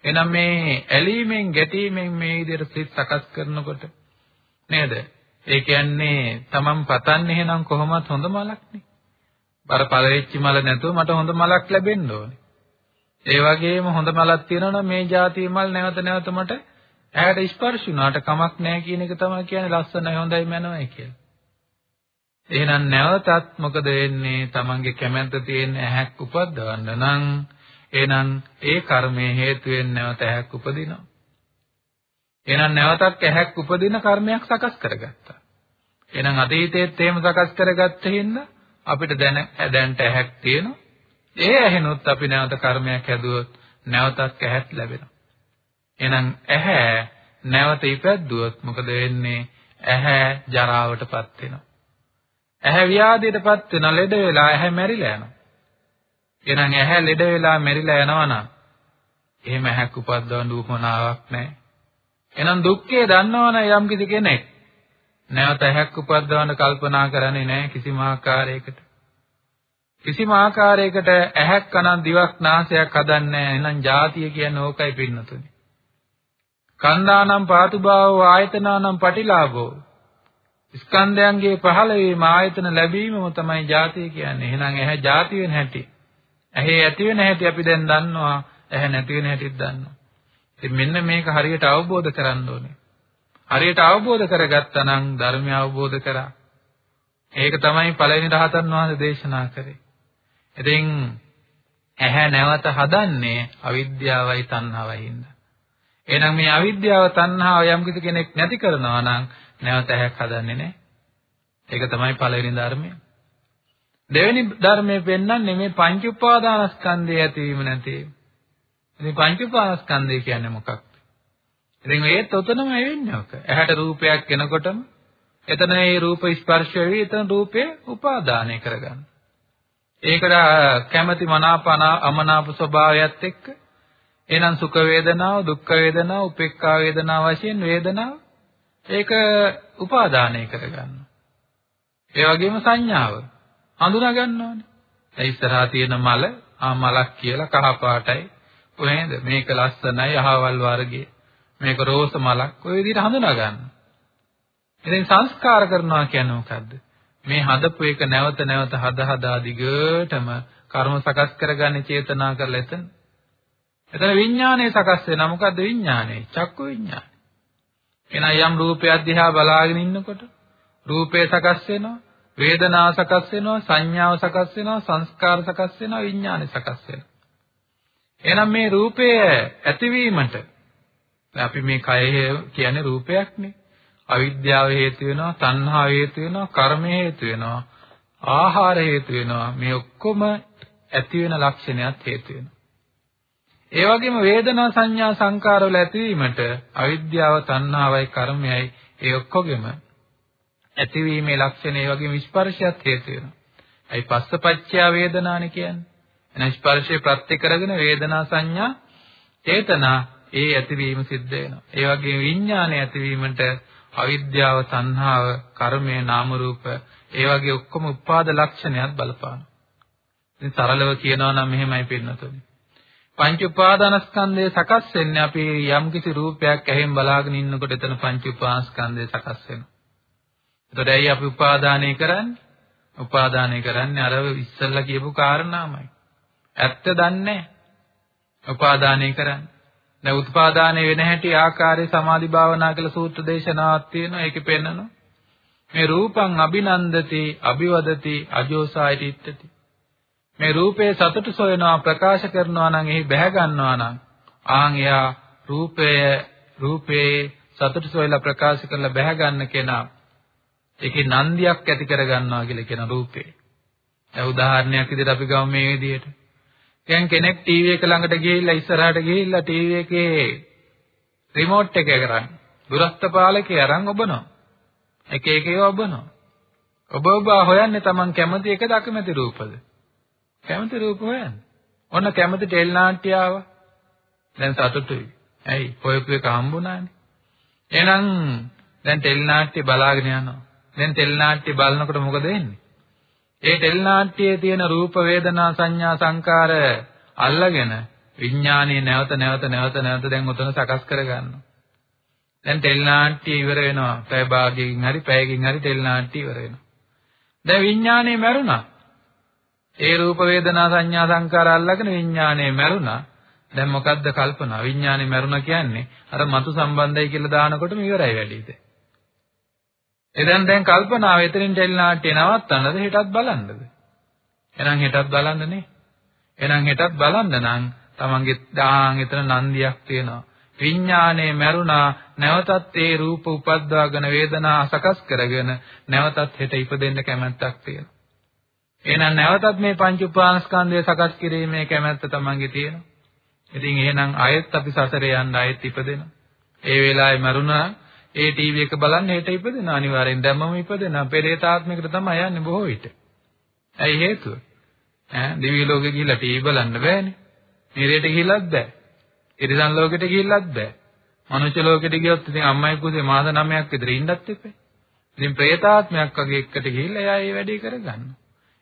එහෙනම් මේ ඇලීමෙන් ගැටීමෙන් මේ විදිහට සිත් සකස් කරනකොට නේද? ඒ කියන්නේ තමන් පතන්නේ එහෙනම් කොහොමත් හොඳ මලක් නේ. බර පළවෙච්ච මල නැතුව මට හොඳ මලක් ලැබෙන්න ඕනේ. ඒ වගේම හොඳ මලක් තියෙනවා නම් මේ જાතිය මල් නැවත නැවත මට ඇහැට ස්පර්ශ වුණාට කමක් නැහැ කියන එක තමයි කියන්නේ ලස්සනයි හොඳයි මනෝයි කියලා. එහෙනම් නැවතත් මොකද වෙන්නේ? Tamange කැමැත්ත තියෙන ඇහැක් උපද්දවන්න නම් එහෙනම් ඒ කර්මයේ හේතුවෙන් නැවත ඇහැක් උපදිනවා. එහෙනම් නැවතත් ඇහැක් උපදින කර්මයක් සකස් කරගත්තා. එහෙනම් අතීතයේත් එහෙම සකස් කරගත්ත හින්දා අපිට දැන දැන්ට ඇහැක් තියෙනවා. ඒ ඇහෙනොත් අපි නැවත කර්මයක් හැදුවොත් නැවතත් ඇහැක් ලැබෙනවා. එහෙනම් ඇහැ නැවත ඉපැද්දුවොත් මොකද වෙන්නේ? ඇහැ ජරාවටපත් වෙනවා. ඇහැ ව්‍යාධියටපත් වෙන ලෙඩ වෙලා ඇහැ මැරිලා යනවා. එහෙනම් ඇහැ ලෙඩ වෙලා මැරිලා යනවා නම් එහෙම ඇහැක් උපද්දවන්න උවමනාවක් නැහැ. එහෙනම් දුක්ඛය දන්නවනේ යම් කිසි කෙනෙක් නැවත ඇහැක් උපද්දවන්න කල්පනා කරන්නේ නැහැ කිසිම ආකාරයකට. කිසිම ආකාරයකට ඇහැක් කනක් දිවක් නාසයක් හදන්නේ නැහැ. එහෙනම් ජාතිය කියන්නේ ඕකයි පින්නතුනේ. කන්දානම් පාතුභාවෝ ආයතනානම් පටිලාභෝ ස්කන්ධයන්ගේ පහළ වීම ආයතන ලැබීමම තමයි ජාතිය කියන්නේ. එහෙනම් ඇහැ ජාති වෙන හැටි. ඇහි ඇති වෙන හැටි අපි දැන් දන්නවා. ඇහැ නැති වෙන හැටිත් දන්නවා. ඉතින් මෙන්න මේක හරියට අවබෝධ කරගන්න ඕනේ. හරියට අවබෝධ කරගත්තා නම් ධර්මය අවබෝධ කරා. ඒක තමයි පළවෙනි රහතන් වහන්සේ දේශනා කරේ. ඉතින් ඇහැ නැවත හදන්නේ අවිද්‍යාවයි තණ්හාවයි හින්දා. එහෙනම් මේ අවිද්‍යාව තණ්හාව යම් කිසි කෙනෙක් නැති කරනවා නම් නැවත ඇහැක් හදන්නේ නැහැ. ඒක තමයි පළවෙනි ධර්මය. දෙවෙනි ධර්මයේ පෙන්වන්නේ මේ පංච උපාදානස්කන්ධය ඇතිවීම නැතිවීම. ඉතින් පංච උපාදානස්කන්ධය කියන්නේ මොකක්ද? ඉතින් ඒත් උතනම වෙන්නේ ඔක. ඇහැට රූපයක් එනකොටම එතන ඒ රූප ස්පර්ශ වෙවි එතන රූපේ උපාදානය කරගන්න. ඒකට කැමැති මනාප අමනාප ස්වභාවයත් එක්ක එහෙනම් සුඛ වේදනාව, දුක්ඛ වේදනාව, උපේක්ඛා වේදනාව වශයෙන් වේදනාව ඒක උපාදානය කරගන්නවා. ඒ වගේම සංඥාව හඳුනා ගන්නවානේ. ඒ ඉස්සරහා තියෙන මල ආ මලක් කියලා කහ පාටයි. කොහෙන්ද මේක ලස්සනයි අහවල් වර්ගයේ. මේක රෝස මලක්. ඔය විදිහට හඳුනා ගන්නවා. ඉතින් සංස්කාර කරනවා කියන්නේ මොකද්ද? මේ හදපු එක නැවත නැවත හද හදා දිගටම කර්ම සකස් කරගන්නේ චේතනා කරලා එතන එතන විඥානය සකස් වෙනවා. මොකද්ද විඥානය? චක්කු විඥානය. එහෙනම් යම් රූපයක් දිහා බලාගෙන ඉන්නකොට රූපේ සකස් වෙනවා, වේදනාව සකස් වෙනවා, සංඥාව සකස් වෙනවා, සංස්කාර සකස් වෙනවා, විඥානය සකස් වෙනවා. එහෙනම් මේ රූපය ඇතිවීමට අපි මේ කය කියන්නේ රූපයක්නේ. අවිද්‍යාව හේතු වෙනවා, තණ්හාව හේතු වෙනවා, කර්ම හේතු වෙනවා, ආහාර හේතු වෙනවා. මේ ඔක්කොම ඇති වෙන ලක්ෂණයක් හේතු වෙනවා. ඒ වගේම වේදනා සංඥා සංකාර වල ඇතිවීමට අවිද්‍යාව, තණ්හාවයි, කර්මයයි ඒ ඔක්කොගෙම ඇතිවීමේ ලක්ෂණ ඒ වගේම ස්පර්ශයත් හේතු වෙනවා. අයි පස්සපච්චය වේදනානේ කියන්නේ. එහෙනම් ස්පර්ශය ප්‍රත්‍ය කරගෙන වේදනා සංඥා චේතනා ඒ ඇතිවීම සිද්ධ වෙනවා. ඒ වගේම විඥානය ඇතිවීමට අවිද්‍යාව, තණ්හාව, කර්මය, නාම රූප ඒ වගේ ඔක්කොම උපාද ලක්ෂණයක් බලපානවා. ඉතින් සරලව කියනවා නම් මෙහෙමයි පින්නතුනි. පංච උපාදානස්කන්ධය සකස් වෙන්නේ අපි යම්කිසි රූපයක් ඇහෙන් බලාගෙන ඉන්නකොට එතන පංච උපාදානස්කන්ධය සකස් වෙනවා. එතකොට ඇයි අපි උපාදානය කරන්නේ? උපාදානය කරන්නේ අර ඉස්සල්ලා කියපු කාරණාමයි. ඇත්ත දන්නේ උපාදානය කරන්නේ. දැන් උත්පාදානය වෙන හැටි ආකාරයේ සමාධි භාවනා කියලා සූත්‍ර දේශනාවක් තියෙනවා. ඒකේ පෙන්නනවා. මේ රූපං අභිනන්දති, අභිවදති, අජෝසායිති ඉත්තති. මේ රූපේ සතුට සොයනවා ප්‍රකාශ කරනවා නම් එහි බැහැ ගන්නවා නම් ආන් එයා රූපය රූපේ සතුට සොයලා ප්‍රකාශ කරලා බැහැ ගන්න කෙනා ඒකේ නන්දියක් ඇති කර ගන්නවා කියලා කියන රූපේ. දැන් උදාහරණයක් විදිහට අපි ගමු මේ විදිහට. දැන් කෙනෙක් ටීවී එක ළඟට ගිහිල්ලා ඉස්සරහට ගිහිල්ලා ටීවී එකේ රිමෝට් එක කරන් දුරස්ත පාලකේ අරන් ඔබනවා. එක එක ඒවා ඔබනවා. ඔබ ඔබ හොයන්නේ Taman කැමති එකද අකමැති රූපද? කැමති රූප හොයන්නේ. ඔන්න කැමති ටෙල් නාට්‍ය ආවා. දැන් සතුටුයි. ඇයි? හොයපු එක හම්බුණානේ. එහෙනම් දැන් ටෙල් නාට්‍ය බලාගෙන යනවා. දැන් ටෙල් නාට්‍ය බලනකොට මොකද වෙන්නේ? ඒ ටෙල් නාට්‍යයේ තියෙන රූප වේදනා සංඥා සංකාර අල්ලගෙන විඥානීය නැවත නැවත නැවත නැවත දැන් උතන සකස් කරගන්නවා. දැන් ටෙල් නාට්‍ය ඉවර වෙනවා. පැය භාගයකින් හරි පැයකින් හරි ටෙල් නාට්‍ය ඉවර වෙනවා. දැන් විඥානේ මැරුණා. ඒ රූප වේදනා සංඥා සංකාර අල්ලගෙන විඥානේ මැරුණා. දැන් මොකද්ද කල්පනා? විඥානේ මැරුණා කියන්නේ අර මතු සම්බන්ධයි කියලා දානකොටම ඉවරයි වැඩිද? එදන් දැන් කල්පනාව එතනින් ටෙලි නාට්‍ය නවත්තන්නද හෙටත් බලන්නද? එහෙනම් හෙටත් බලන්න නේ. එහෙනම් හෙටත් බලන්න නම් තමන්ගේ දාන් එතන නන්දියක් තියෙනවා. විඥානයේ මැරුණා නැවතත් ඒ රූප උපද්දාගෙන වේදනා සකස් කරගෙන නැවතත් හෙට ඉපදෙන්න කැමැත්තක් තියෙනවා. එහෙනම් නැවතත් මේ පංච උපාස්කන්ධය සකස් කිරීමේ කැමැත්ත තමන්ගේ තියෙනවා. ඉතින් එහෙනම් ආයෙත් අපි සසරේ යන්න ආයෙත් ඉපදෙනවා. ඒ වෙලාවේ මරුණා ඒ ටීවී එක බලන්න හෙට ඉපදෙන අනිවාර්යෙන් දැම්මම ඉපදෙන පෙරේතාත්මයකට තමයි යන්නේ බොහෝ විට. ඇයි හේතුව? ඈ දිවි ලෝකෙ ගිහිල්ලා ටීවී බලන්න බෑනේ. නිරේට ගිහිල්ලත් බෑ. ඉරිසන් ලෝකෙට ගිහිල්ලත් බෑ. මනුෂ්‍ය ලෝකෙට ගියොත් ඉතින් අම්මයි පුතේ මාස 9ක් විතර ඉන්නත් එපේ. ඉතින් ප්‍රේතාත්මයක් වගේ එකට ගිහිල්ලා එයා ඒ වැඩේ කරගන්නවා.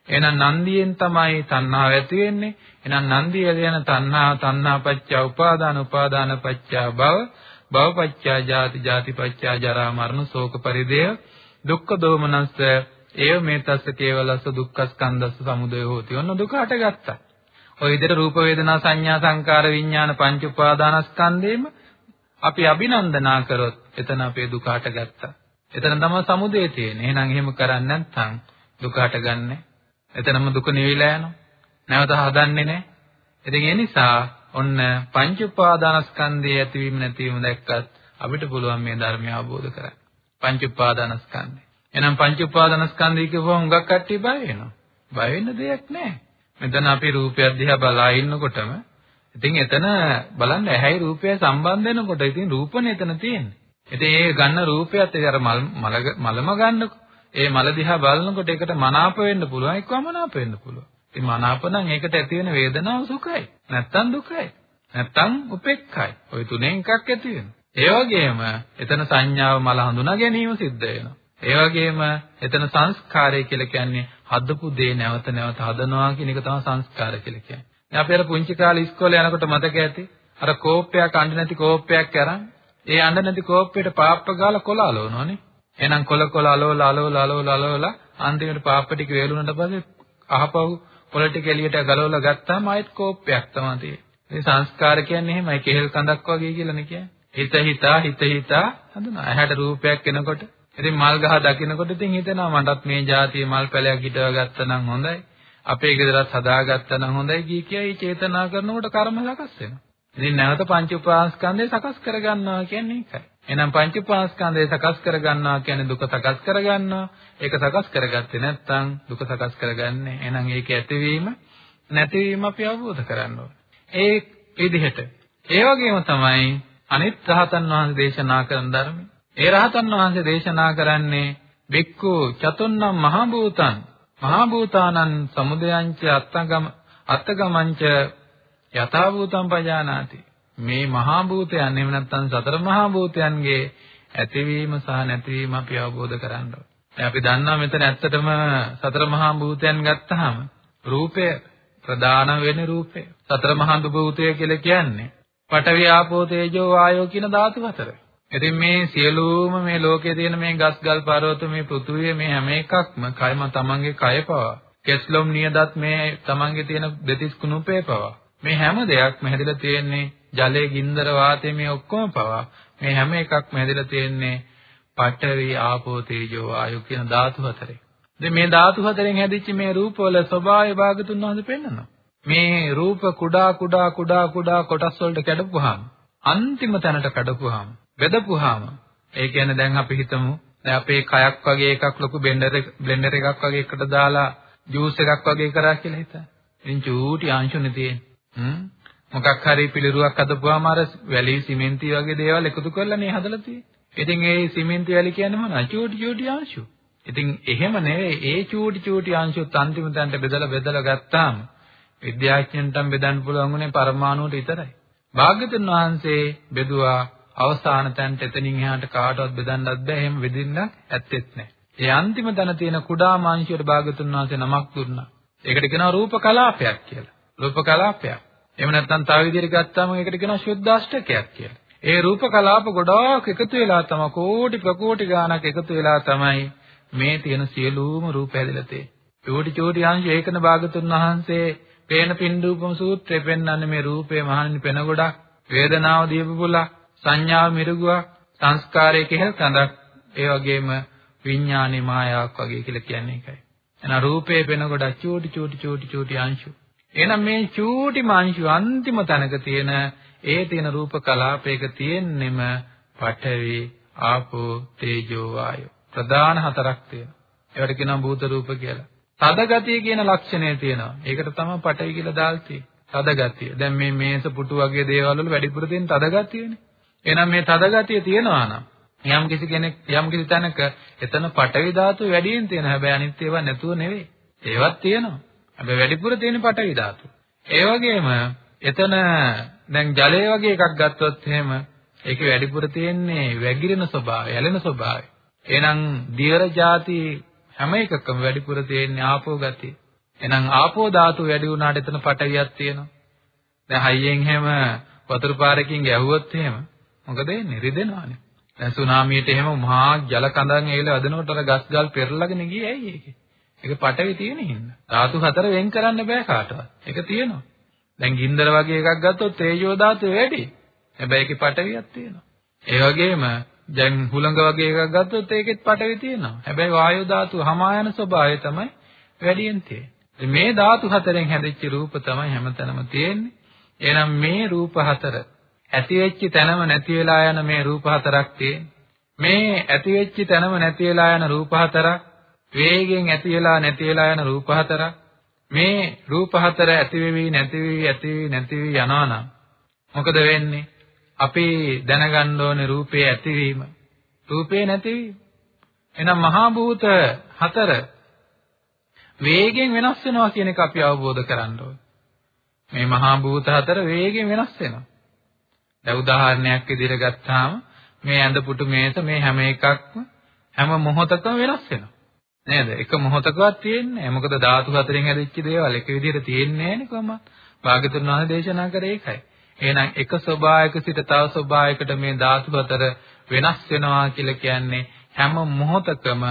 එහෙනම් නන්දියෙන් තමයි තණ්හාව ඇති වෙන්නේ. එහෙනම් නන්දිය යන තණ්හා තණ්හා පච්චා උපාදාන උපාදාන පච්චා භව භවපච්චා ජාති ජාතිපච්චා ජරා මරණ ශෝක පරිදේය දුක්ඛ දෝමනස්ස ඒව මේතස්ස කේවලස්ස දුක්ඛස්කන්ධස්ස සමුදය හෝති. ඔන්න දුක හටගත්තා. ඔය විදිහට රූප වේදනා සංඥා සංකාර විඥාන පංච උපාදානස්කන්ධේම අපි අභිනන්දනා කරොත් එතන අපේ දුක හටගත්තා. එතන තමයි සමුදය තියෙන්නේ. එහෙනම් එහෙම කරන්නේ නැත්නම් දුක හටගන්නේ. එතනම දුක නිවිලා යනවා. නැවත හදන්නේ නැහැ. ඉතින් ඒ නිසා ඔන්න පංච උපාදානස්කන්ධයේ ඇතිවීම නැතිවීම දැක්කත් අපිට පුළුවන් මේ ධර්මය අවබෝධ කරගන්න. පංච උපාදානස්කන්ධය. එහෙනම් පංච උපාදානස්කන්ධය කියවම හුඟක් කට්ටිය බය වෙනවා. බය වෙන්න දෙයක් නැහැ. මෙතන අපි රූපය දිහා බලා ඉන්නකොටම ඉතින් එතන බලන්න ඇහැයි රූපයයි සම්බන්ධ වෙනකොට ඉතින් රූපනේ එතන තියෙන්නේ. ඉතින් ඒ ගන්න රූපයත් ඒ අර මල මලම ගන්නකො. ඒ මල දිහා බලනකොට ඒකට මනාප වෙන්න පුළුවන් එක්කම මනාප වෙන්න පුළුවන්. ඉතින් මනාප නම් ඒකට ඇති වෙන වේදනාව සුඛයි. නැත්තම් දුකයි. නැත්තම් උපේක්ඛයි. ওই තුනෙන් එකක් ඇති වෙනවා. ඒ වගේම එතන සංඥාව මල හඳුනා ගැනීම සිද්ධ වෙනවා. ඒ වගේම එතන සංස්කාරය කියලා කියන්නේ හදපු දේ නැවත නැවත හදනවා කියන එක තමයි සංස්කාර කියලා කියන්නේ. දැන් අපි අර පුංචි කාලේ ඉස්කෝලේ යනකොට මතක ඇති. අර කෝප්පයක් අඬ නැති කෝප්පයක් අරන් ඒ අඬ නැති කෝප්පෙට පාප්ප ගාලා කොළ අලවනවානේ. එහෙනම් කොළ කොළ අලවලා අලවලා අලවලා අලවලා අන්තිමට පාප්ප ටික වේලුණාට පස්සේ අහපව් පොළ ටික එළියට ගලවලා ගත්තාම ආයෙත් කෝප්පයක් තමයි තියෙන්නේ. මේ සංස්කාර කියන්නේ එහෙමයි කෙහෙල් කඳක් වගේ කියලානේ කියන්නේ. හිත හිතා හිත හිතා හඳුනා. ඇහැට රූපයක් එනකොට ඉතින් මල් ගහ දකිනකොට ඉතින් හිතෙනවා මටත් මේ જાතිය මල් පැලයක් හිටව ගත්තා නම් හොඳයි. අපේ ගෙදරත් හදාගත්තා නම් හොඳයි කී කියයි චේතනා කරනකොට කර්ම සකස් වෙනවා. ඉතින් නැවත පංච උපාස්කන්ධය සකස් කරගන්නවා කියන්නේ ඒකයි. එහෙනම් පංච උපාස්කන්ධය සකස් කරගන්නවා කියන්නේ දුක සකස් කරගන්නවා. ඒක සකස් කරගත්තේ නැත්නම් දුක සකස් කරගන්නේ. එහෙනම් ඒක ඇතිවීම නැතිවීම අපි අවබෝධ කරගන්න ඕනේ. ඒ විදිහට. ඒ වගේම තමයි අනිත් රහතන් වහන්සේ දේශනා කරන ධර්මය. ඒ රහතන් වහන්සේ දේශනා කරන්නේ බික්කු චතුන්නම් මහ භූතං මහ භූතානං සමුදයංච අත්තගම අත්තගමංච යථා භූතං පජානාති මේ මහා භූතයන් එහෙම නැත්නම් සතර මහා භූතයන්ගේ ඇතිවීම සහ නැතිවීම අපි අවබෝධ කරගන්න ඕනේ. අපි දන්නවා මෙතන ඇත්තටම සතර මහා භූතයන් ගත්තාම රූපය ප්‍රධාන වෙන රූපය. සතර මහා භූතය කියලා කියන්නේ පඨවි ආපෝ තේජෝ වායෝ කියන ධාතු හතර. ඉතින් මේ සියලුම මේ ලෝකයේ තියෙන මේ ගස් ගල් පර්වත මේ පෘථුවිය මේ හැම එකක්ම කයම තමන්ගේ කය පවා කෙස්ලොම් නියදත් මේ තමන්ගේ තියෙන දෙතිස් කුණුපේ පවා මේ හැම දෙයක්ම හැදිලා තියෙන්නේ ජලයේ ගින්දර වාතයේ මේ ඔක්කොම පවා මේ හැම එකක්ම හැදිලා තියෙන්නේ පඨවි ආපෝ තේජෝ වායෝ කියන ධාතු හතරේ. ඉතින් මේ ධාතු හතරෙන් හැදිච්ච මේ රූපවල ස්වභාවය භාගතුන් වහන්සේ පෙන්නනවා. මේ රූප කුඩා කුඩා කුඩා කුඩා කොටස් වලට කැඩපුවාම අන්තිම තැනට කඩපුවාම බෙදපුවාම ඒ කියන්නේ දැන් අපි හිතමු දැන් අපේ කයක් වගේ එකක් ලොකු බ්ලෙන්ඩර් බ්ලෙන්ඩර් එකක් වගේ එකට දාලා ජූස් එකක් වගේ කරා කියලා හිතන්න. ඉතින් චූටි අංශුනේ තියෙන්නේ. හ්ම් මොකක් හරි පිළිරුවක් හදපුවාම අර වැලි සිමෙන්ති වගේ දේවල් එකතු කරලා නේ හදලා තියෙන්නේ. ඉතින් ඒ සිමෙන්ති වැලි කියන්නේ මොනවා? චූටි චූටි අංශු. ඉතින් එහෙම නෙවෙයි ඒ චූටි චූටි අංශුත් අන්තිම තැනට බෙදලා බෙදලා ගත්තාම විද්‍යාඥයන්ටම බෙදන්න පුළුවන් උනේ පරමාණුවට විතරයි. භාග්‍යතුන් වහන්සේ බෙදුවා අවසාන තැනට එතනින් එහාට කාටවත් බෙදන්නත් බෑ එහෙම බෙදින්න ඇත්තෙත් නෑ. ඒ අන්තිම තැන තියෙන කුඩා මාංශයට භාග්‍යතුන් වහන්සේ නමක් දුන්නා. ඒකට කියනවා රූප කලාපයක් කියලා. රූප කලාපයක්. එහෙම නැත්නම් තව විදිහට ගත්තාම ඒකට කියනවා ශුද්ධාෂ්ටකයක් කියලා. ඒ රූප කලාප ගොඩාක් එකතු වෙලා තමයි කෝටි ප්‍රකෝටි ගාණක් එකතු වෙලා තමයි මේ තියෙන සියලුම රූප හැදලා තියෙන්නේ. චෝටි චෝටි අංශ ඒකන භාගතුන් වහන්සේ පේන පින්දූපම සූත්‍රය පෙන්වන්නේ මේ රූපේ මහණනි පෙන ගොඩක් වේදනාව දීපු පුලක් සංඥාව මිරුගුවක් සංස්කාරයේ කෙහෙල් කඳක් ඒ වගේම විඥානේ මායාවක් වගේ කියලා කියන්නේ ඒකයි. එහෙනම් රූපේ පෙන ගොඩක් චූටි චූටි චූටි චූටි අංශු. එහෙනම් මේ චූටි මාංශු අන්තිම තැනක තියෙන ඒ තියෙන රූප කලාපයක තියෙන්නෙම පඨවි ආපෝ තේජෝ වායෝ. ප්‍රධාන හතරක් තියෙනවා. ඒවට කියනවා භූත රූප කියලා. තද ගතිය කියන ලක්ෂණය තියෙනවා. ඒකට තමයි පටවි කියලා දාලා තියෙන්නේ. තද ගතිය. දැන් මේ මේස පුටු වගේ දේවල් වල වැඩිපුර තියෙන තද ගතියනේ. එහෙනම් මේ තද ගතිය තියෙනවා නම් යම් කිසි කෙනෙක් යම් කිසි තැනක එතන පටවි ධාතු වැඩියෙන් තියෙන හැබැයි අනිත් ඒවා නැතුව නෙවෙයි. ඒවත් තියෙනවා. හැබැයි වැඩිපුර තියෙන පටවි ධාතු. ඒ වගේම එතන දැන් ජලය වගේ එකක් ගත්තොත් එහෙම ඒකේ වැඩිපුර තියෙන්නේ වැగిරෙන ස්වභාවය, ඇලෙන ස්වභාවය. එහෙනම් දියර ಜಾති හැම එකකම වැඩිපුර තියෙන්නේ ආපෝ ගතිය. එහෙනම් ආපෝ ධාතු වැඩි වුණාට එතන පටවියක් තියෙනවා. දැන් හයියෙන් හැම වතුර පාරකින් ගැහුවොත් එහෙම මොකද වෙන්නේ? රිදෙනවානේ. දැන් සුනාමියට එහෙම මහා ජල කඳන් ඇවිල්ලා වදනකොට අර ගස් ගල් පෙරලගෙන ගියේ ඇයි ඒකේ? ඒක පටවි තියෙන හින්දා. ධාතු හතර වෙන් කරන්න බෑ කාටවත්. ඒක තියෙනවා. දැන් ගින්දර වගේ එකක් ගත්තොත් තේජෝ ධාතුව වැඩි. හැබැයි ඒකේ පටවියක් තියෙනවා. ඒ වගේම දැන් හුළඟ වගේ එකක් ගත්තොත් ඒකෙත් පටවි තියෙනවා. හැබැයි වායු ධාතුව හමායන ස්වභාවය තමයි වැඩියෙන් තියෙන්නේ. මේ ධාතු හතරෙන් හැදිච්ච රූප තමයි හැමතැනම තියෙන්නේ. එහෙනම් මේ රූප හතර ඇති වෙච්ච තැනම නැති වෙලා යන මේ රූප හතරක් තියෙන්නේ. මේ ඇති වෙච්ච තැනම නැති වෙලා යන රූප හතරක් වේගෙන් ඇති වෙලා නැති වෙලා යන රූප හතරක් මේ රූප හතර ඇති වෙවි නැති වෙවි ඇති වෙවි නැති වෙවි යනවා නම් මොකද වෙන්නේ? අපි දැනගන්න ඕනේ රූපේ ඇතිවීම, රූපේ නැතිවීම. එහෙනම් මහා භූත හතර වේගෙන් වෙනස් වෙනවා කියන එක අපි අවබෝධ කරගන්න ඕනේ. මේ මහා භූත හතර වේගෙන් වෙනස් වෙනවා. දැන් උදාහරණයක් විදිහට ගත්තාම මේ ඇඳ පුටු මේස මේ හැම එකක්ම හැම මොහොතකම වෙනස් වෙනවා. නේද? එක මොහොතකවත් තියෙන්නේ නැහැ. මොකද ධාතු හතරෙන් හැදිච්ච දේවල් එක විදිහට තියෙන්නේ නැහැ නේ කොහොමද? භාගතුන් වහන්සේ දේශනා කරේ ඒකයි. එහෙනම් එක ස්වභාවයක සිට තව ස්වභාවයකට මේ ධාතු හතර වෙනස් වෙනවා කියලා කියන්නේ හැම මොහොතකම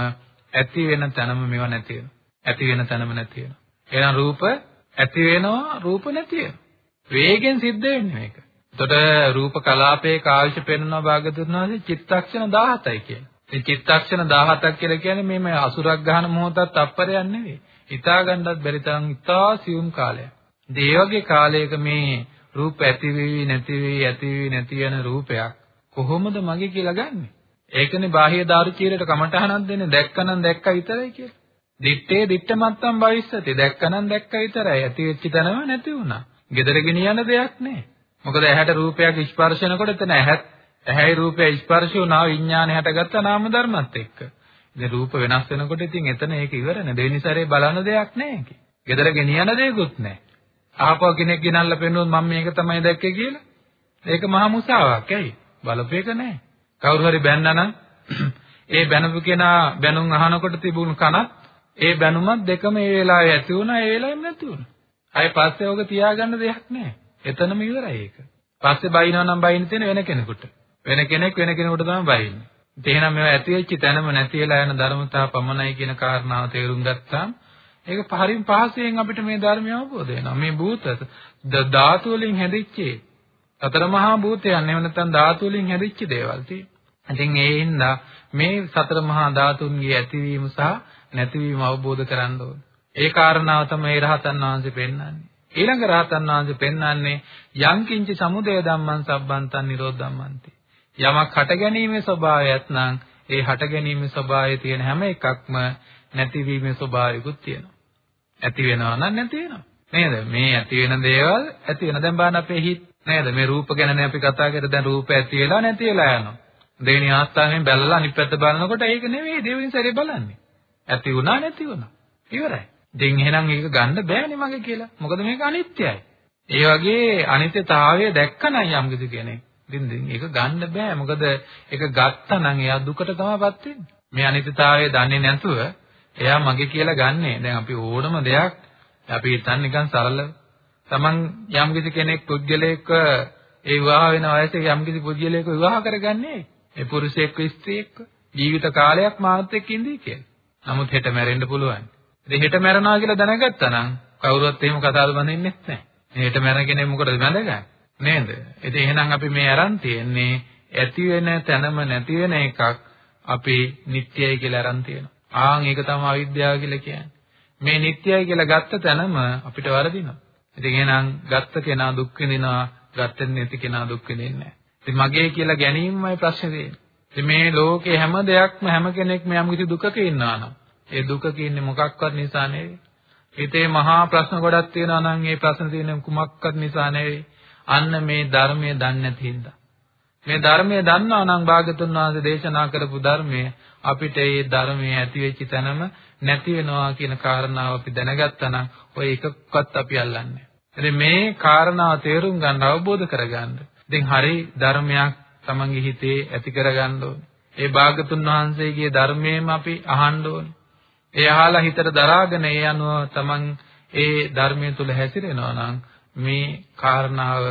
ඇති වෙන තැනම මේවා නැති වෙනවා. ඇති වෙන තැනම නැති වෙනවා. එහෙනම් රූප ඇති වෙනවා රූප නැති වෙනවා. වේගෙන් සිද්ධ වෙන්නේ මේක. එතකොට රූප කලාපයේ කාවිෂ පෙන්වනවා භාගතුන් වහන්සේ චිත්තක්ෂණ 17යි කියන්නේ. මේ චිත්තක්ෂණ 17ක් කියලා කියන්නේ මේ අසුරක් ගහන මොහොතක් තප්පරයක් නෙවෙයි. හිතා ගන්නවත් බැරි තරම් ඉතා සියුම් කාලයක්. ඒ වගේ කාලයක මේ රූප ඇති වෙවි නැති වෙවි ඇති වෙවි නැති යන රූපයක් කොහොමද මගේ කියලා ගන්නෙ? ඒකනේ බාහ්‍ය දාරුචීරයට කමටහනක් දෙන්නේ දැක්කනම් දැක්ක විතරයි කියලා. දිත්තේ දිත්තමත්තම් භවිස්සති දැක්කනම් දැක්ක විතරයි. ඇති වෙච්ච තැනම නැති වුණා. gedara ගෙනියන දෙයක් නැහැ. මොකද ඇහැට රූපයක් ස්පර්ශනකොට එතන ඇහත් ඇහැයි රූපය ස්පර්ශ වුණා විඥානය හටගත්ත නාම ධර්මත් එක්ක. ඉතින් රූප වෙනස් වෙනකොට ඉතින් එතන ඒක ඉවරනේ. දෙවෙනි සැරේ බලන දෙයක් නැහැ ඒකේ. gedara ගෙනියන දෙයක්වත් නැහැ. ආපහු කෙනෙක් ගෙනල්ලා පෙන්නුවොත් මම මේක තමයි දැක්කේ කියලා. ඒක මහා මුසාවක්. ඇයි? බලපෑක නැහැ. කවුරු හරි බැන්නනම් <clears throat> ඒ බැනපු කෙනා බැනුම් අහනකොට තිබුණු කනත් ඒ බැනුමත් දෙකම ඒ වෙලාවේ ඇති වුණා ඒ වෙලාවෙම නැති වුණා. අය පස්සේ ඔක තියාගන්න දෙයක් නැහැ. එතනම ඉවරයි ඒක. පස්සේ බයිනවා නම් බයින්න තියෙන වෙන කෙනෙකුට. වෙන කෙනෙක් වෙන කෙනෙකුට තමයි බයින්නේ. එහෙනම් මේවා ඇති වෙච්ච තැනම නැති වෙලා යන ධර්මතාව පමණයි කියන කාරණාව තේරුම් ගත්තාම ඒක පහරින් පහසෙන් අපිට මේ ධර්මය අවබෝධ වෙනවා. මේ භූත ධාතු වලින් හැදිච්ච සතර මහා භූතයන් එහෙම නැත්නම් ධාතු වලින් හැදිච්ච දේවල් තියෙනවා. ඉතින් ඒ හින්දා මේ සතර මහා ධාතුන්ගේ ඇතිවීම සහ නැතිවීම අවබෝධ කරගන්න ඕනේ. ඒ කාරණාව තමයි රහතන් වහන්සේ පෙන්වන්නේ. ඊළඟ රහතන් වහන්සේ පෙන්වන්නේ යංකින්ච සමුදය ධම්මං සබ්බන්තං නිරෝධ ධම්මන්ති. යමක් හට ගැනීමේ ස්වභාවයත් නම් ඒ හට ගැනීමේ ස්වභාවය තියෙන හැම එකක්ම නැතිවීමේ ස්වභාවයකුත් තියෙනවා. ඇති වෙනවා නම් නැති වෙනවා. නේද? මේ ඇති වෙන දේවල් ඇති වෙන දැන් බලන්න අපේ හිත නේද? මේ රූප ගැනනේ අපි කතා කරේ. දැන් රූප ඇති වෙලා නැති වෙලා යනවා. දෙවෙනි ආස්ථාවෙන් බැලලා අනිත් පැත්ත බලනකොට ඒක නෙවෙයි දෙවෙනි සැරේ බලන්නේ. ඇති වුණා නැති වුණා. ඉවරයි. දැන් එහෙනම් ඒක ගන්න බෑනේ මගේ කියලා. මොකද මේක අනිත්‍යයි. ඒ වගේ අනිත්‍යතාවය දැක්කනම් යම් කිසි කෙනෙක් ඉතින් ඒක ගන්න බෑ. මොකද ඒක ගත්තනම් එයා දුකට තමයිපත් වෙන්නේ. මේ අනිත්‍යතාවය දන්නේ නැතුව එයා මගේ කියලා ගන්නෙ. දැන් අපි ඕනම දෙයක් අපි හිතන්නේ නිකන් සරල Taman යම් කිසි කෙනෙක් පුද්ගලයෙක්ව ඒ විවාහ වෙන වයසේ යම් කිසි පුද්ගලයෙක්ව විවාහ කරගන්නේ ඒ පුරුෂයෙක්ව ස්ත්‍රියෙක්ව ජීවිත කාලයක් මාත් එක්ක ඉඳී කියලා. නමුත් හෙට මැරෙන්න පුළුවන්. ඉතින් හෙට මැරෙනවා කියලා දැනගත්තා නම් කවුරුවත් එහෙම කතාවල් බඳින්නෙත් නැහැ. හෙට මැරෙන කෙනෙක් මොකටද බඳගන්නේ? නේද? ඉතින් එහෙනම් අපි මේ අරන් තියෙන්නේ ඇති වෙන තැනම නැති වෙන එකක් අපි නිට්ටයයි කියලා අරන් තියෙනවා. ආන් ඒක තමයි අවිද්‍යාව කියලා කියන්නේ. මේ නිට්ටයයි කියලා ගත්ත තැනම අපිට වරදිනවා. ඉතින් එහෙනම් ගත්ත කෙනා දුක් විඳිනවා, ගත්තේ නැති කෙනා දුක් විඳින්නේ නැහැ. ඉතින් මගේ කියලා ගැනීමමයි ප්‍රශ්නේ තියෙන්නේ. ඉතින් මේ ලෝකේ හැම දෙයක්ම හැම කෙනෙක්ම යම් කිසි දුකක ඉන්නවා නම් ඒ දුකක ඉන්නේ මොකක්වත් නිසා නෙවෙයි. හිතේ මහා ප්‍රශ්න ගොඩක් තියෙනවා නම් ඒ ප්‍රශ්න තියෙන කුමක්වත් නිසා නෙවෙයි. අන්න මේ ධර්මයේ දන්නේ නැති හින්දා. මේ ධර්මයේ දන්නා නම් භාගතුන් වහන්සේ දේශනා කරපු ධර්මය අපිට ඒ ධර්මයේ ඇති වෙච්ච තැනම නැති වෙනවා කියන කාරණාව අපි දැනගත්තා නම් ඔය එකක්වත් අපි අල්ලන්නේ නැහැ. මේ කාරණාව තේරුම් ගන්න අවබෝධ කරගන්න. ඉතින් හරි ධර්මයක් තමන්ගේ හිතේ ඇති කරගන්න ඕනේ. ඒ භාගතුන් වහන්සේගේ ධර්මයෙන්ම අපි අහන්න ඕනේ. ඒ අහලා හිතට දරාගෙන ඒ අනුව තමන් ඒ ධර්මයේ තුල හැසිරෙනවා නම් මේ කාරණාව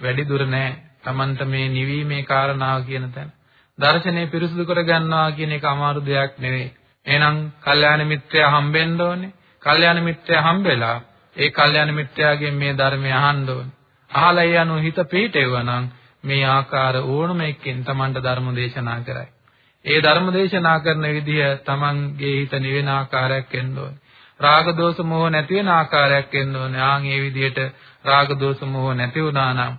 වැඩි දුර නෑ. Tamanට මේ නිවීමේ කාරණාව කියන තැන. දර්ශනය පිරිසුදු කර ගන්නවා කියන එක අමාරු දෙයක් නෙවෙයි. එහෙනම් කල්යාණ මිත්‍රයා හම්බෙන්න ඕනේ. කල්යාණ මිත්‍රයා හම්බෙලා ඒ කල්යාණ මිත්‍රයාගෙන් මේ ධර්මය අහන්න ඕනේ. අහලා ඒ අනුව හිත පිහිටෙවනම් මේ ආකාර ඕනම එකකින් Tamanට ධර්ම දේශනා කරයි. ඒ ධර්ම දේශනා කරන විදිය Tamanගේ හිත නිවෙන ආකාරයක් වෙන්න ඕනේ. රාග දෝෂ මොහ නැති වෙන ආකාරයක් වෙන්න ඕනේ. ආන් ඒ විදිහට රාග දෝෂ මොහ නැති වුණා නම්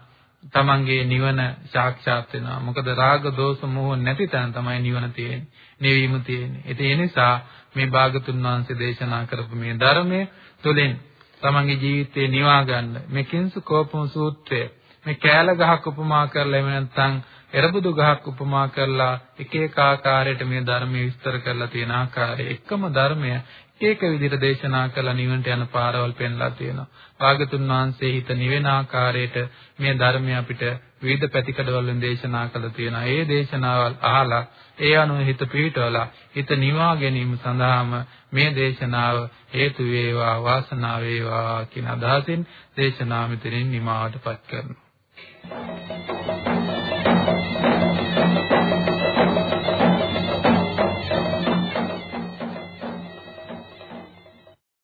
තමන්ගේ නිවන සාක්ෂාත් වෙනවා. මොකද රාග දෝෂ මොහ නැති තැන තමයි නිවන තියෙන්නේ. නිවීම තියෙන්නේ. ඒ නිසා මේ භාගතුන් වහන්සේ දේශනා කරපු මේ ධර්මය තුළින් තමන්ගේ ජීවිතේ නිවා ගන්න මේ කිංසු කෝපම සූත්‍රය මේ කෑල ගහක් උපමා කරලා එහෙම නැත්නම් එරබුදු ගහක් උපමා කරලා එක එක ආකාරයට මේ ධර්මයේ විස්තර කරලා තියෙන ආකාරය එකම ධර්මය ඒක විදිහට දේශනා කළ නිවනට යන පාරවල් පෙන්ලා තියෙනවා. භාගතුන් වහන්සේ හිත නිවෙන ආකාරයට මේ ධර්මය අපිට විවිධ පැතිකඩවලින් දේශනා කළ තියෙනවා. ඒ දේශනාවල් අහලා ඒ අනුව හිත පිහිටවලා හිත නිවා ගැනීම සඳහාම මේ දේශනාව හේතු වේවා වාසනාව වේවා කියන අදහසින් දේශනාව මෙතනින් නිමාවටපත් කරනවා.